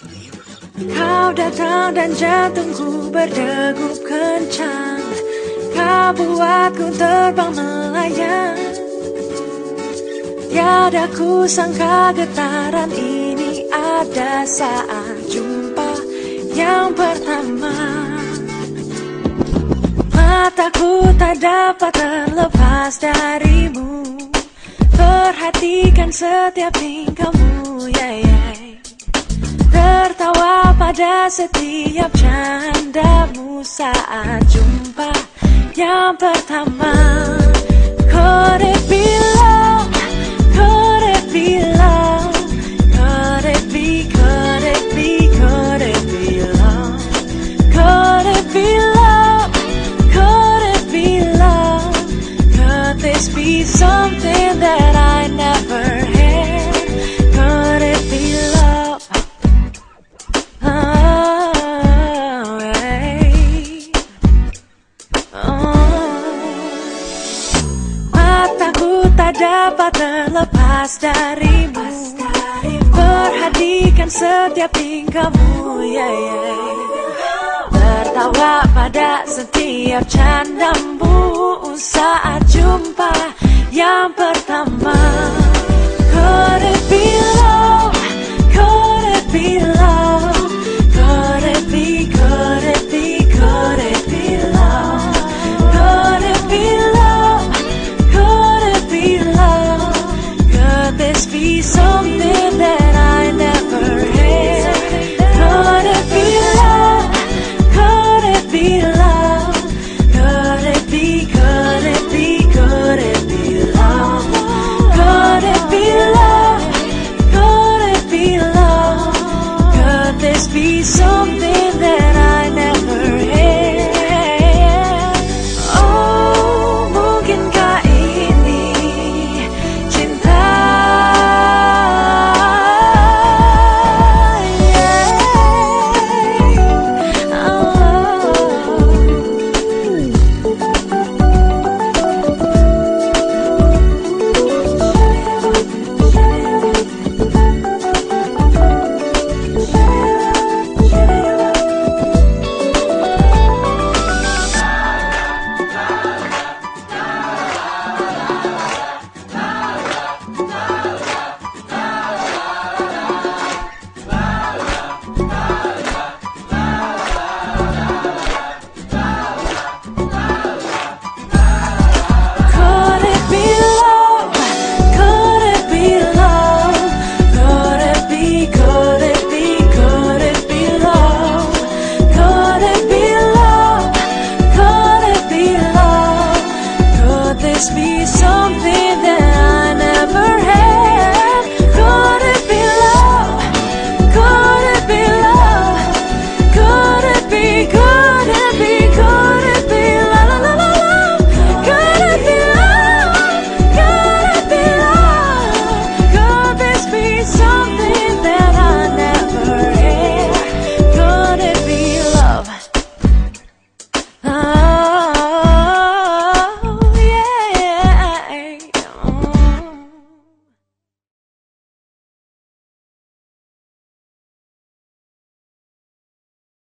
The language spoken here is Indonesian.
Kau datang dan jantungku berdegup kencang. Kau buatku terbang melayang. Tiada ku sangka getaran ini ada saat jumpa yang pertama. Mataku tak dapat terlepas darimu. Perhatikan setiap tingkahmu, yeah, yeah. Tertawa pada setiap candamu saat jumpa yang pertama. Could dapat terlepas darimu Perhatikan setiap tingkahmu yeah, yeah. Tertawa pada setiap candamu Saat jumpa yang pertama